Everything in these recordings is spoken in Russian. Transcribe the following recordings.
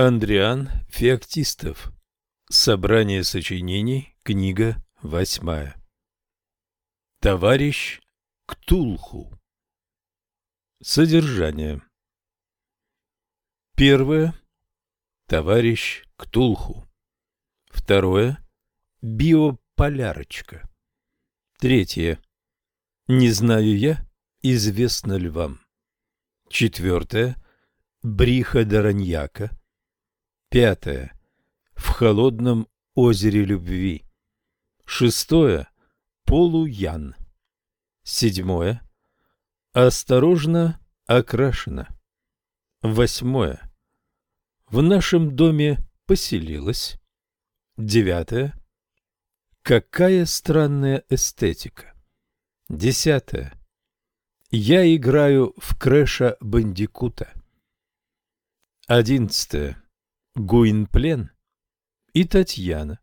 Андриан Феоктистов. Собрание сочинений. Книга восьмая. Товарищ Ктулху. Содержание. Первое. Товарищ Ктулху. Второе. Биополярочка. Третье. Не знаю я, известно ли вам. Четвертое. Бриха Дараньяка. Пятое. В холодном озере любви. Шестое. Полуян. Седьмое. Осторожно окрашено. Восьмое. В нашем доме поселилась. Девятое. Какая странная эстетика. Десятое. Я играю в Крэша Бандикута. Одиннадцатое. Гуинплен и Татьяна.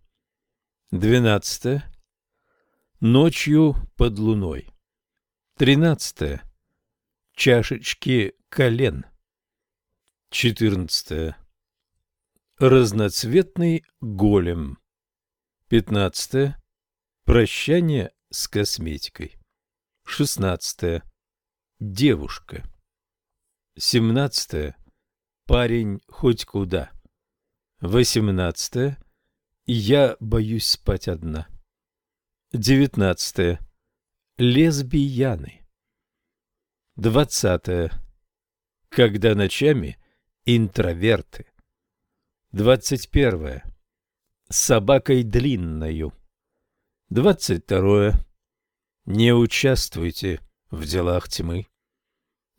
Двенадцатое. Ночью под луной. Тринадцатое. Чашечки колен. Четырнадцатое. Разноцветный голем. Пятнадцатое. Прощание с косметикой. Шестнадцатое. Девушка. Семнадцатое. Парень хоть куда. Восемнадцатое. Я боюсь спать одна. Девятнадцатое. Лесбияны. Двадцатое. Когда ночами интроверты. Двадцать первое. Собакой длинною. Двадцать второе. Не участвуйте в делах тьмы.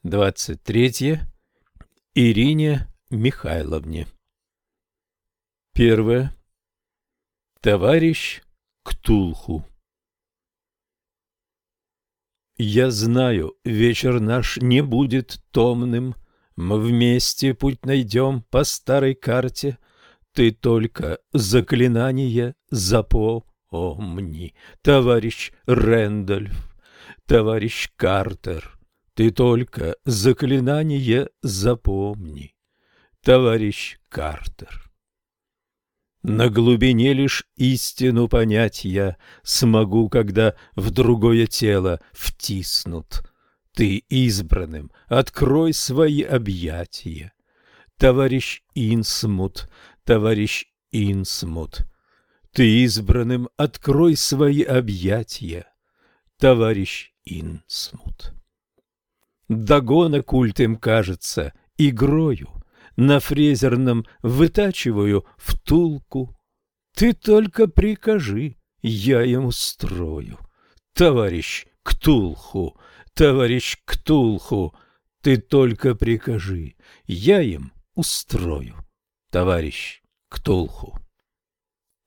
Двадцать третье. Ирине Михайловне. Первое. Товарищ Ктулху. Я знаю, вечер наш не будет томным, Мы вместе путь найдем по старой карте. Ты только заклинание запомни, Товарищ Рэндольф, товарищ Картер. Ты только заклинание запомни, Товарищ Картер. На глубине лишь истину понять я смогу, когда в другое тело втиснут. Ты избранным открой свои объятия. Товарищ Инсмут, товарищ Инсмут, ты избранным открой свои объятия. Товарищ Инсмут. Догона культ им кажется игрою, на фрезерном вытачиваю втулку. Ты только прикажи, я ему строю. Товарищ Ктулху, товарищ Ктулху, ты только прикажи, я им устрою. Товарищ Ктулху.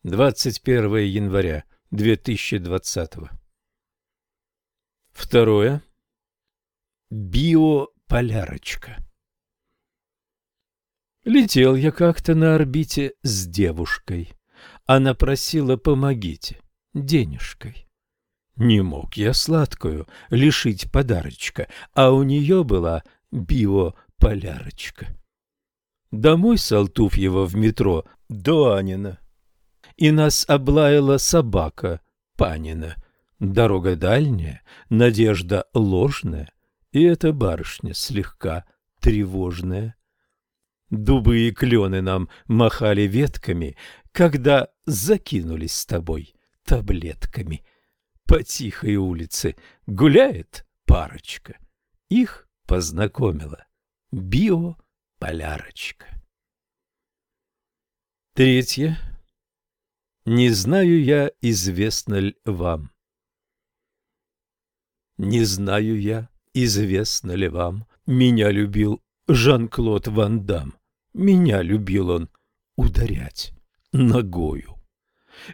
21 января 2020 Второе. Биополярочка. Летел я как-то на орбите с девушкой. Она просила «помогите» денежкой. Не мог я сладкую лишить подарочка, а у нее была биополярочка. Домой Салтуф его в метро до Анина. И нас облаяла собака Панина. Дорога дальняя, надежда ложная, и эта барышня слегка тревожная. Дубы и клены нам махали ветками, когда закинулись с тобой таблетками. По тихой улице гуляет парочка. Их познакомила биополярочка. Третье. Не знаю я, известно ли вам. Не знаю я, известно ли вам, меня любил Жан-Клод Ван Дам. Меня любил он ударять ногою.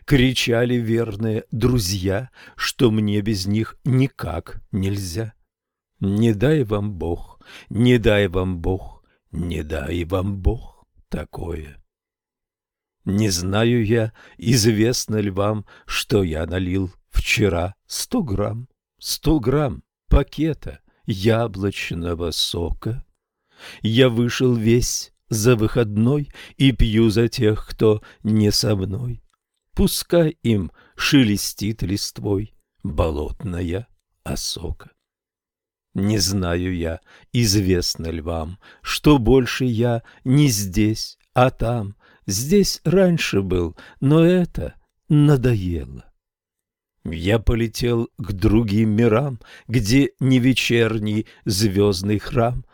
Кричали верные друзья, что мне без них никак нельзя. Не дай вам Бог, не дай вам Бог, не дай вам Бог такое. Не знаю я, известно ли вам, что я налил вчера сто грамм, сто грамм пакета яблочного сока. Я вышел весь за выходной и пью за тех, кто не со мной. Пускай им шелестит листвой болотная осока. Не знаю я, известно ли вам, что больше я не здесь, а там. Здесь раньше был, но это надоело. Я полетел к другим мирам, где не вечерний звездный храм,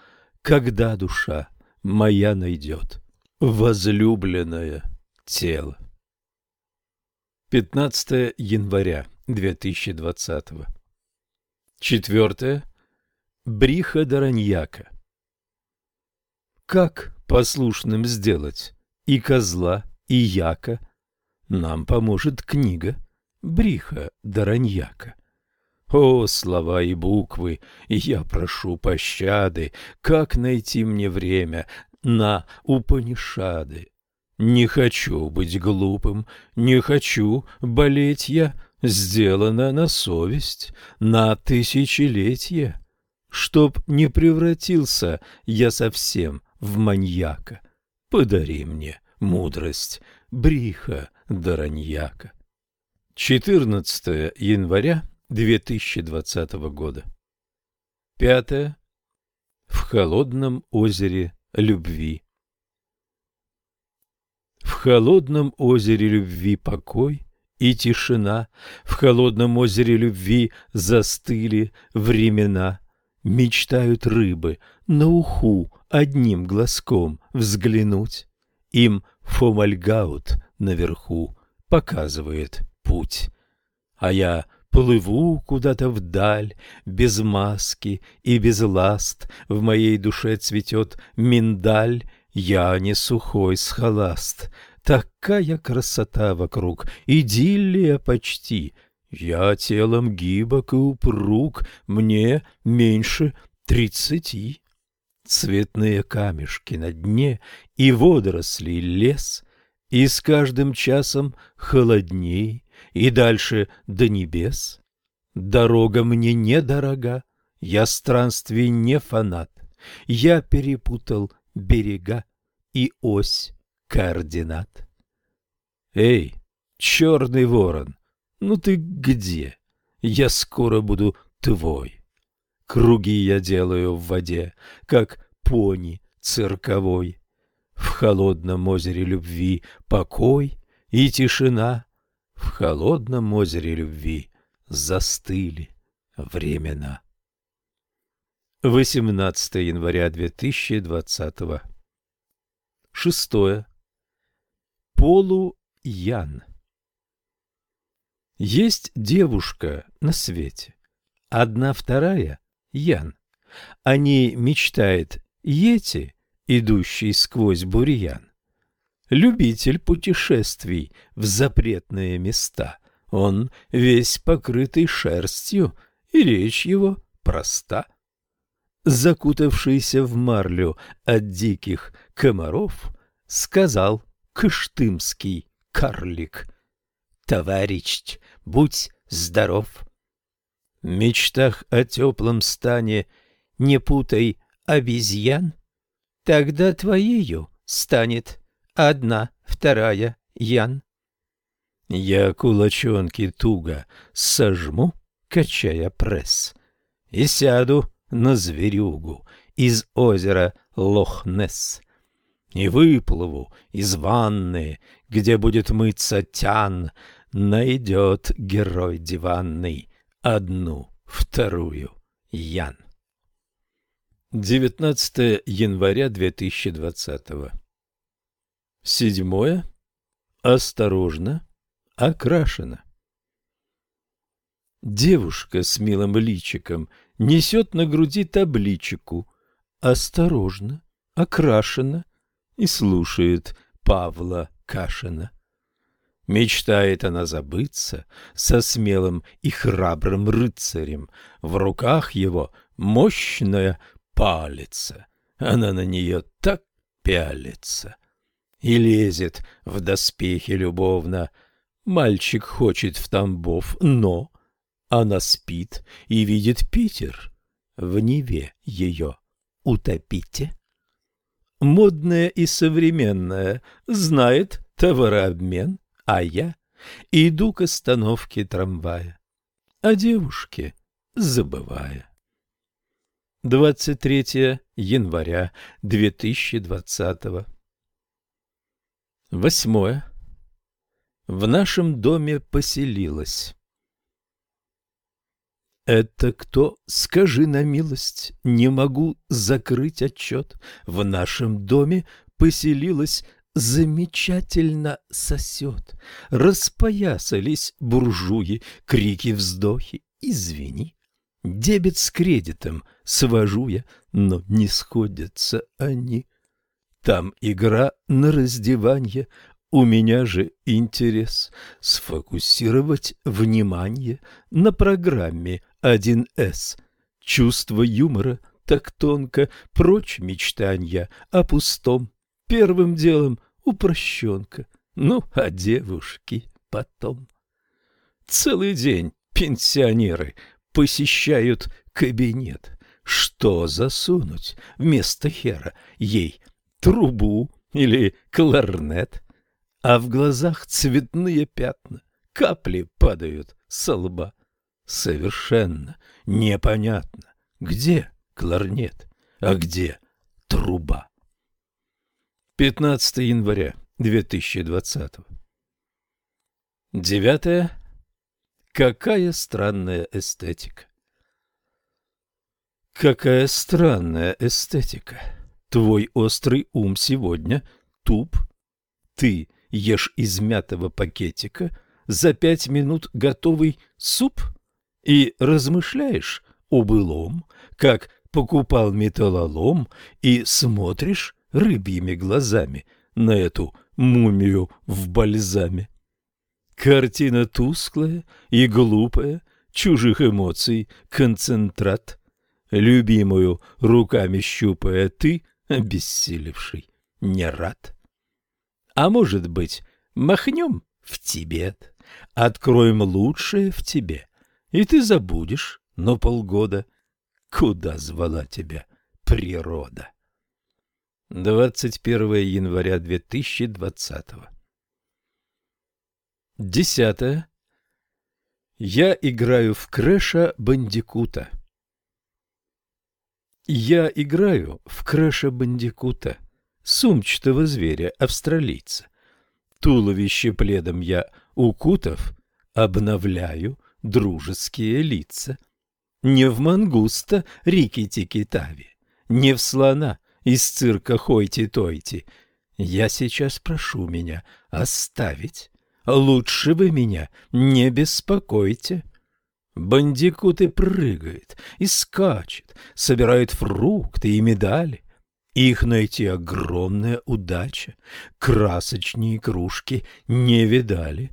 когда душа моя найдет возлюбленное тело. 15 января 2020 Четвертое. Бриха Дараньяка. Как послушным сделать и козла, и яка? Нам поможет книга Бриха Дараньяка. О, слова и буквы, я прошу пощады, как найти мне время на Упанишады? Не хочу быть глупым, не хочу болеть я, сделано на совесть, на тысячелетия. Чтоб не превратился я совсем в маньяка, подари мне мудрость Бриха Дараньяка. 14 января 2020 года. Пятое. В холодном озере любви. В холодном озере любви покой и тишина, В холодном озере любви застыли времена. Мечтают рыбы на уху одним глазком взглянуть. Им фомальгаут наверху показывает путь. А я плыву куда-то вдаль, без маски и без ласт, в моей душе цветет миндаль, я не сухой схоласт. Такая красота вокруг, идиллия почти. Я телом гибок и упруг, мне меньше тридцати. Цветные камешки на дне и водоросли лес, и с каждым часом холодней, и дальше до небес. Дорога мне недорога, я странствий не фанат, я перепутал берега и ось координат. Эй, черный ворон, ну ты где? Я скоро буду твой. Круги я делаю в воде, как пони цирковой. В холодном озере любви покой и тишина в холодном озере любви застыли времена. 18 января 2020 Шестое. Полу Ян Есть девушка на свете, одна вторая — Ян. О ней мечтает Йети, идущий сквозь бурьян любитель путешествий в запретные места. Он весь покрытый шерстью, и речь его проста. Закутавшийся в марлю от диких комаров, сказал кыштымский карлик. «Товарищ, будь здоров!» В мечтах о теплом стане не путай обезьян, тогда твоею станет одна, вторая, Ян. Я кулачонки туго сожму, качая пресс, и сяду на зверюгу из озера Лохнес. И выплыву из ванны, где будет мыться тян, найдет герой диванный одну, вторую, Ян. 19 января 2020 Седьмое. Осторожно. Окрашено. Девушка с милым личиком несет на груди табличку «Осторожно, окрашено» и слушает Павла Кашина. Мечтает она забыться со смелым и храбрым рыцарем. В руках его мощная палица. Она на нее так пялится и лезет в доспехи любовно. Мальчик хочет в Тамбов, но она спит и видит Питер. В Неве ее утопите. модное и современное, знает товарообмен, а я иду к остановке трамвая, о девушке забывая. 23 января 2020 Восьмое. В нашем доме поселилась. Это кто, скажи на милость, не могу закрыть отчет. В нашем доме поселилась замечательно сосет. Распоясались буржуи, крики-вздохи. Извини, дебет с кредитом свожу я, но не сходятся они. Там игра на раздевание, у меня же интерес сфокусировать внимание на программе 1С. Чувство юмора так тонко, прочь мечтания о пустом. Первым делом упрощенка, ну, а девушки потом. Целый день пенсионеры посещают кабинет. Что засунуть вместо хера ей? Трубу или кларнет? А в глазах цветные пятна, капли падают со лба. Совершенно непонятно, где кларнет, а где труба. 15 января 2020 Девятое. Какая странная эстетика. Какая странная эстетика. Твой острый ум сегодня туп. Ты ешь из мятого пакетика за пять минут готовый суп и размышляешь о былом, как покупал металлолом, и смотришь рыбьими глазами на эту мумию в бальзаме. Картина тусклая и глупая, чужих эмоций концентрат. Любимую руками щупая ты, обессилевший, не рад. А может быть, махнем в Тибет, откроем лучшее в тебе, и ты забудешь на полгода, куда звала тебя природа. 21 января 2020 Десятое. Я играю в Крэша Бандикута. Я играю в Крэша Бандикута сумчатого зверя-австралийца. Туловище пледом я, укутав, обновляю дружеские лица. Не в мангуста Рики-Тики-Тави, не в слона из цирка Хойти-Тойти. Я сейчас прошу меня оставить. Лучше вы меня не беспокойте. Бандикуты прыгает и скачет, собирает фрукты и медали. Их найти огромная удача. Красочнее кружки не видали.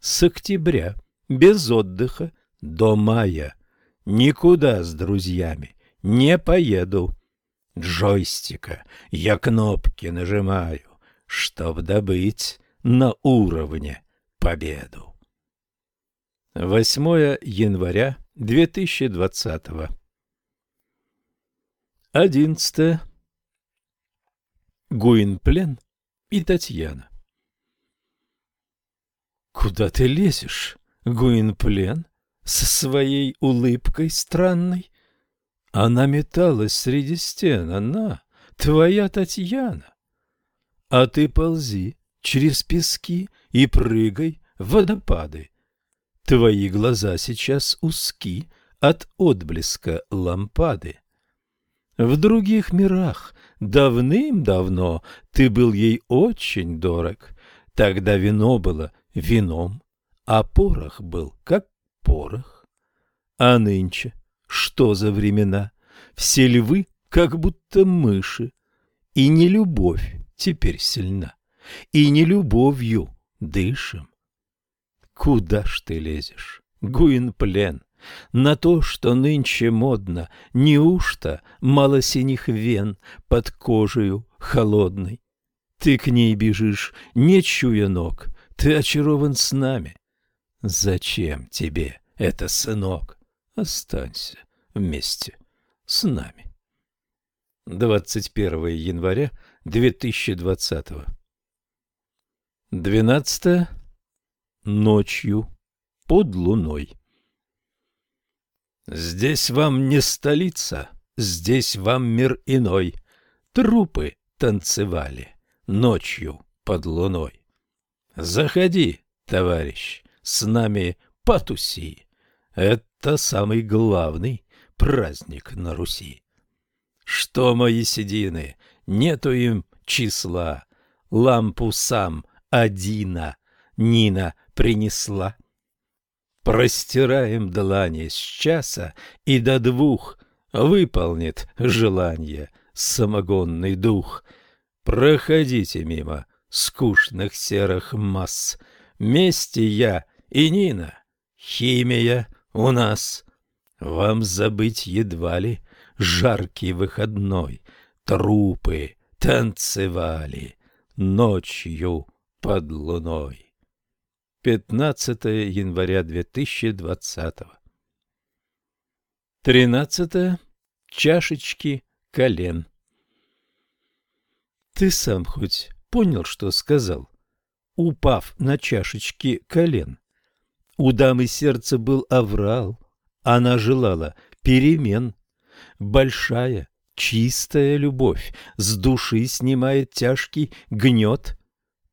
С октября, без отдыха, до мая. Никуда с друзьями не поеду. Джойстика я кнопки нажимаю, чтоб добыть на уровне победу. 8 января 2020 11 Гуинплен и Татьяна. Куда ты лезешь, Гуинплен, со своей улыбкой странной? Она металась среди стен, она, твоя Татьяна. А ты ползи через пески и прыгай в водопады. Твои глаза сейчас узки от отблеска лампады. В других мирах давным-давно ты был ей очень дорог. Тогда вино было вином, а порох был как порох. А нынче что за времена? Все львы как будто мыши. И не любовь теперь сильна, и не любовью дышим. Куда ж ты лезешь, Гуинплен? на то, что нынче модно, неужто мало синих вен под кожею холодной? Ты к ней бежишь, не чуя ног, ты очарован с нами. Зачем тебе это, сынок? Останься вместе с нами. 21 января 2020. 12. Ночью под луной. Здесь вам не столица, здесь вам мир иной. Трупы танцевали ночью под луной. Заходи, товарищ, с нами потуси. Это самый главный праздник на Руси. Что мои седины, нету им числа, лампу сам одина Нина принесла. Простираем длани с часа и до двух выполнит желание самогонный дух. Проходите мимо скучных серых масс. Вместе я и Нина, химия у нас. Вам забыть едва ли жаркий выходной. Трупы танцевали ночью под луной. 15 января 2020 13 чашечки колен Ты сам хоть понял, что сказал, упав на чашечки колен? У дамы сердца был аврал, она желала перемен. Большая, чистая любовь с души снимает тяжкий гнет,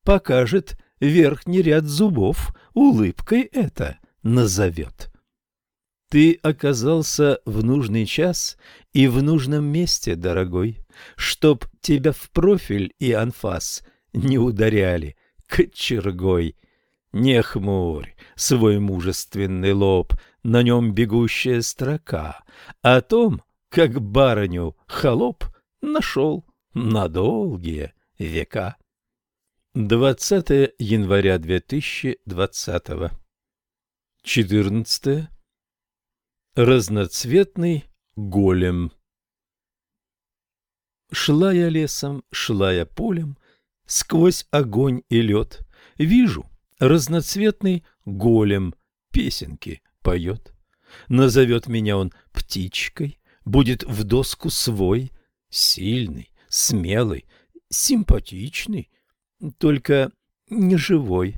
покажет верхний ряд зубов, улыбкой это назовет. Ты оказался в нужный час и в нужном месте, дорогой, чтоб тебя в профиль и анфас не ударяли кочергой. Не хмурь свой мужественный лоб, на нем бегущая строка о том, как барыню холоп нашел на долгие века. 20 января 2020. 14. Разноцветный голем. Шла я лесом, шла я полем, сквозь огонь и лед. Вижу, разноцветный голем песенки поет. Назовет меня он птичкой, будет в доску свой, сильный, смелый, симпатичный, только не живой.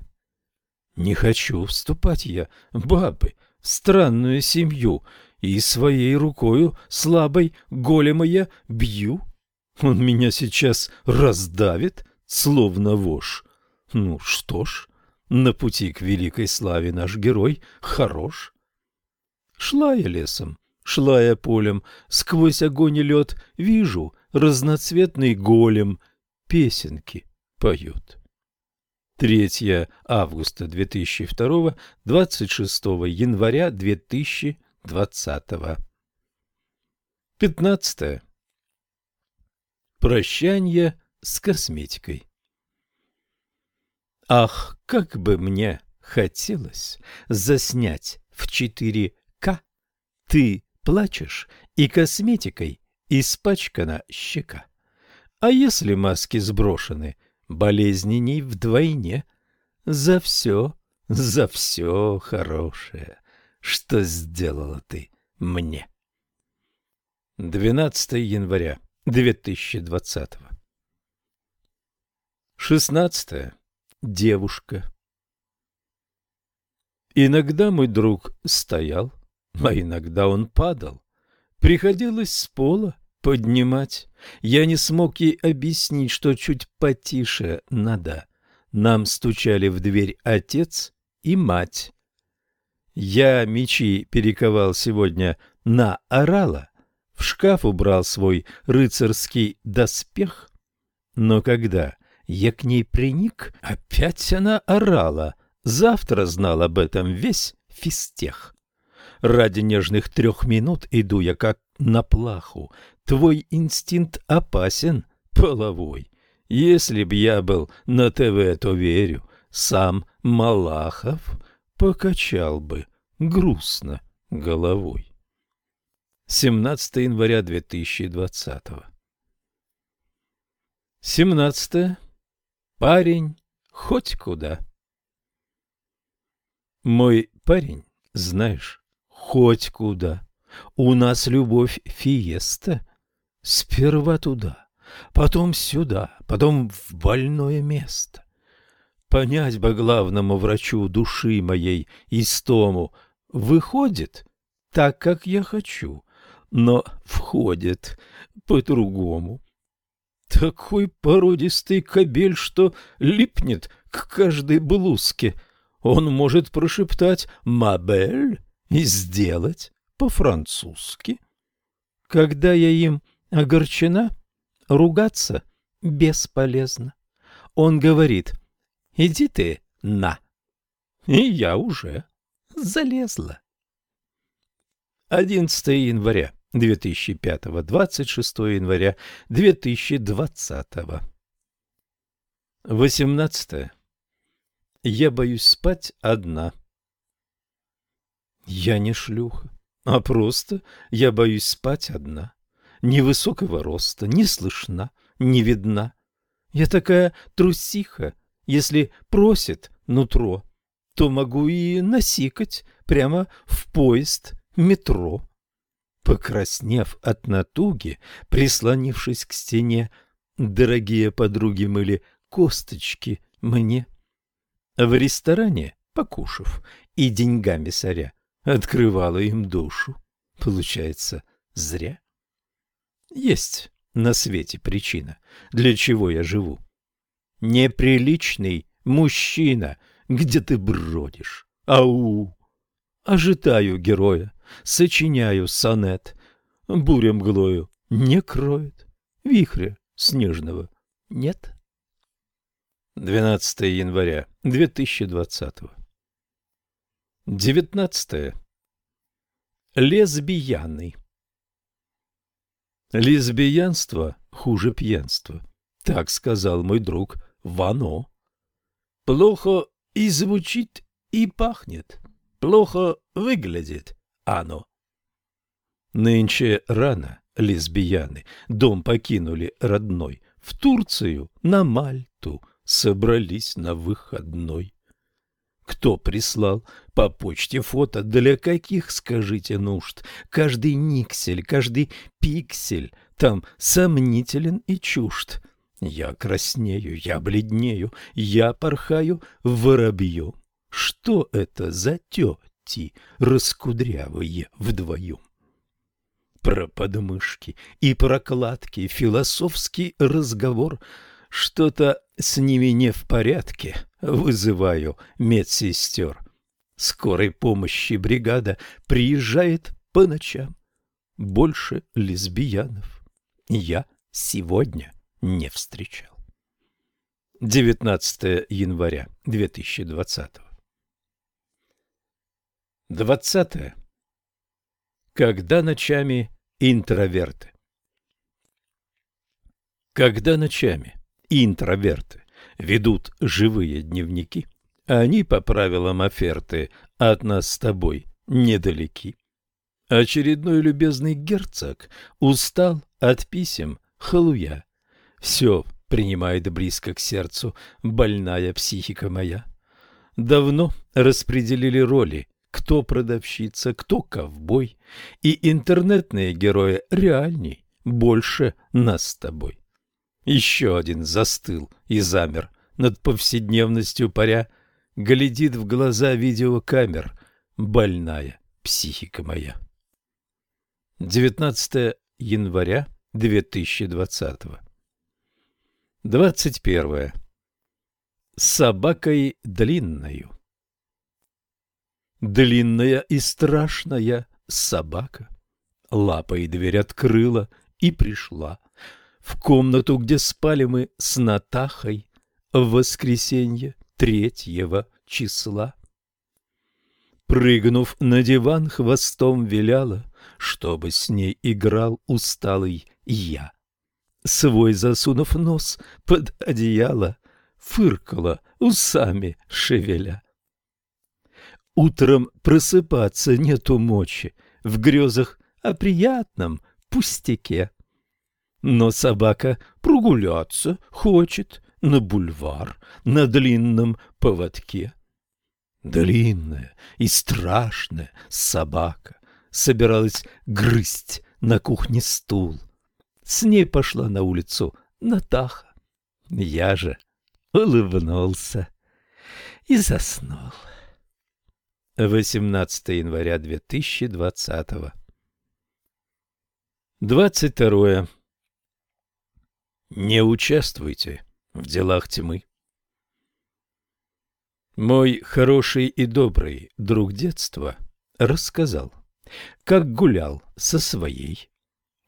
Не хочу вступать я, бабы, в странную семью, и своей рукою слабой голема я бью. Он меня сейчас раздавит, словно вошь. Ну что ж, на пути к великой славе наш герой хорош. Шла я лесом, шла я полем, сквозь огонь и лед вижу разноцветный голем, песенки поют. 3 августа 2002, 26 января 2020. 15. Прощание с косметикой. Ах, как бы мне хотелось заснять в 4К. Ты плачешь, и косметикой испачкана щека. А если маски сброшены – болезненней вдвойне. За все, за все хорошее, что сделала ты мне. 12 января 2020 16. Девушка Иногда мой друг стоял, а иногда он падал. Приходилось с пола поднимать. Я не смог ей объяснить, что чуть потише надо. Нам стучали в дверь отец и мать. Я мечи перековал сегодня на орала, в шкаф убрал свой рыцарский доспех. Но когда я к ней приник, опять она орала. Завтра знал об этом весь фистех. Ради нежных трех минут иду я как на плаху, Твой инстинкт опасен, половой. Если б я был на ТВ, то верю, сам Малахов покачал бы грустно головой. 17 января 2020 17. Парень хоть куда. Мой парень, знаешь, хоть куда. У нас любовь фиеста, Сперва туда, потом сюда, потом в больное место. Понять бы главному врачу души моей истому выходит так, как я хочу, но входит по-другому. Такой породистый кобель, что липнет к каждой блузке. Он может прошептать «Мабель» и сделать по-французски. Когда я им огорчена, ругаться бесполезно. Он говорит «Иди ты на». И я уже залезла. 11 января 2005, 26 января 2020. 18. Я боюсь спать одна. Я не шлюха, а просто я боюсь спать одна. Невысокого роста, не слышна, не видна. Я такая трусиха, если просит нутро, то могу и насикать прямо в поезд метро. Покраснев от натуги, прислонившись к стене, дорогие подруги мыли косточки мне. В ресторане, покушав и деньгами соря, открывала им душу. Получается, зря. Есть на свете причина, для чего я живу. Неприличный мужчина, где ты бродишь. Ау! Ожидаю героя, сочиняю сонет, буря мглою не кроет, вихря снежного нет. 12 января 2020 19. Лесбияны Лесбиянство хуже пьянства, так сказал мой друг Вано. Плохо и звучит, и пахнет, плохо выглядит, оно. Нынче рано лесбияны дом покинули родной, в Турцию, на Мальту собрались на выходной. Кто прислал по почте фото, для каких, скажите, нужд? Каждый никсель, каждый пиксель там сомнителен и чужд. Я краснею, я бледнею, я порхаю воробьем. Что это за тетя? идти, раскудрявые вдвоем. Про подмышки и прокладки философский разговор. Что-то с ними не в порядке, вызываю медсестер. Скорой помощи бригада приезжает по ночам. Больше лесбиянов я сегодня не встречал. 19 января 2020 Двадцатое. Когда ночами интроверты. Когда ночами интроверты ведут живые дневники, они по правилам оферты от нас с тобой недалеки. Очередной любезный герцог устал от писем халуя. Все принимает близко к сердцу больная психика моя. Давно распределили роли кто продавщица, кто ковбой, и интернетные герои реальней, больше нас с тобой. Еще один застыл и замер над повседневностью паря, глядит в глаза видеокамер, больная психика моя. 19 января 2020 21. С собакой длинною. Длинная и страшная собака. Лапой дверь открыла и пришла в комнату, где спали мы с Натахой в воскресенье третьего числа. Прыгнув на диван, хвостом виляла, чтобы с ней играл усталый я. Свой засунув нос под одеяло, фыркала, усами шевеля. Утром просыпаться нету мочи, в грезах о приятном пустяке. Но собака прогуляться хочет на бульвар на длинном поводке. Длинная и страшная собака собиралась грызть на кухне стул. С ней пошла на улицу Натаха. Я же улыбнулся и заснул. 18 января 2020 22. Не участвуйте в делах тьмы. Мой хороший и добрый друг детства рассказал, как гулял со своей.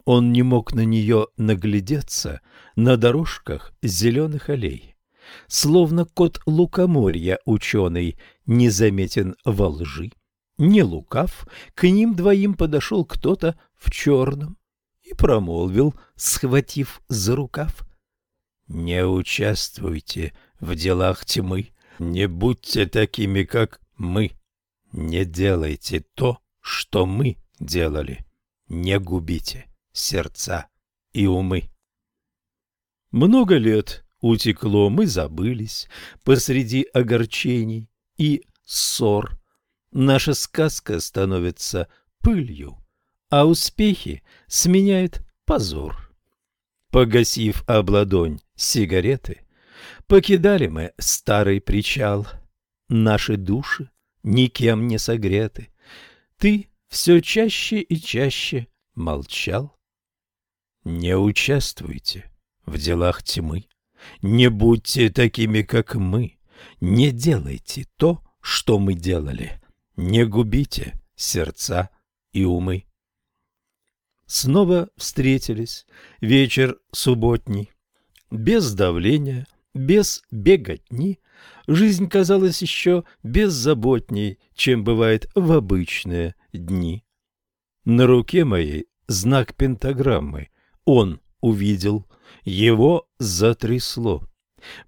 Он не мог на нее наглядеться на дорожках зеленых аллей. Словно кот лукоморья ученый, незаметен во лжи. Не лукав, к ним двоим подошел кто-то в черном промолвил, схватив за рукав. «Не участвуйте в делах тьмы, не будьте такими, как мы, не делайте то, что мы делали, не губите сердца и умы». Много лет утекло, мы забылись посреди огорчений и ссор. Наша сказка становится пылью, а успехи сменяет позор. Погасив обладонь сигареты, покидали мы старый причал. Наши души никем не согреты. Ты все чаще и чаще молчал. Не участвуйте в делах тьмы. Не будьте такими, как мы. Не делайте то, что мы делали. Не губите сердца и умы. Снова встретились. Вечер субботний. Без давления, без беготни. Жизнь казалась еще беззаботней, чем бывает в обычные дни. На руке моей знак пентаграммы. Он увидел его затрясло.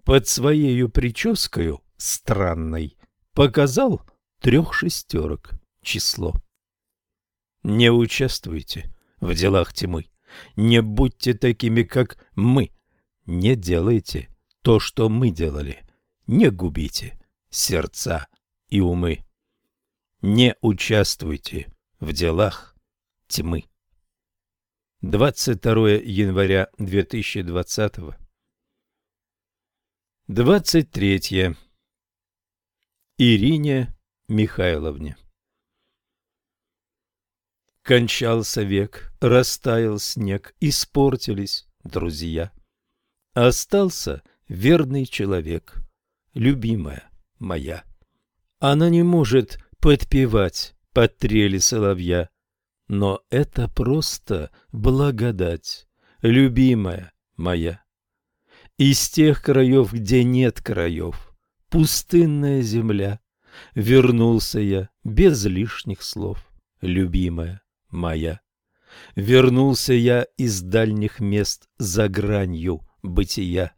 Под своею прическою странной показал трех шестерок число. Не участвуйте в делах тьмы, не будьте такими, как мы, не делайте то, что мы делали, не губите сердца и умы. Не участвуйте в делах тьмы. 22 января 2020 23 Ирине Михайловне Кончался век, растаял снег, испортились друзья. Остался верный человек, любимая моя. Она не может подпевать под трели соловья, но это просто благодать, любимая моя. Из тех краев, где нет краев, пустынная земля, Вернулся я без лишних слов, любимая моя. Вернулся я из дальних мест за гранью бытия,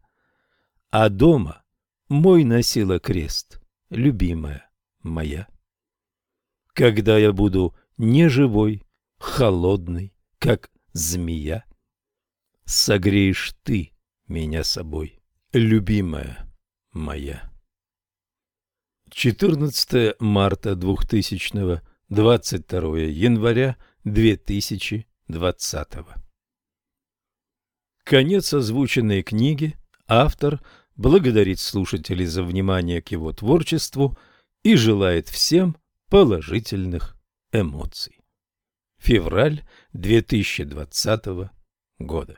А дома мой носила крест, любимая моя. Когда я буду неживой, холодный, как змея. Согреешь ты меня собой, любимая моя. 14 марта 2000 22 января 2020 Конец озвученной книги. Автор благодарит слушателей за внимание к его творчеству и желает всем положительных эмоций. Февраль 2020 года.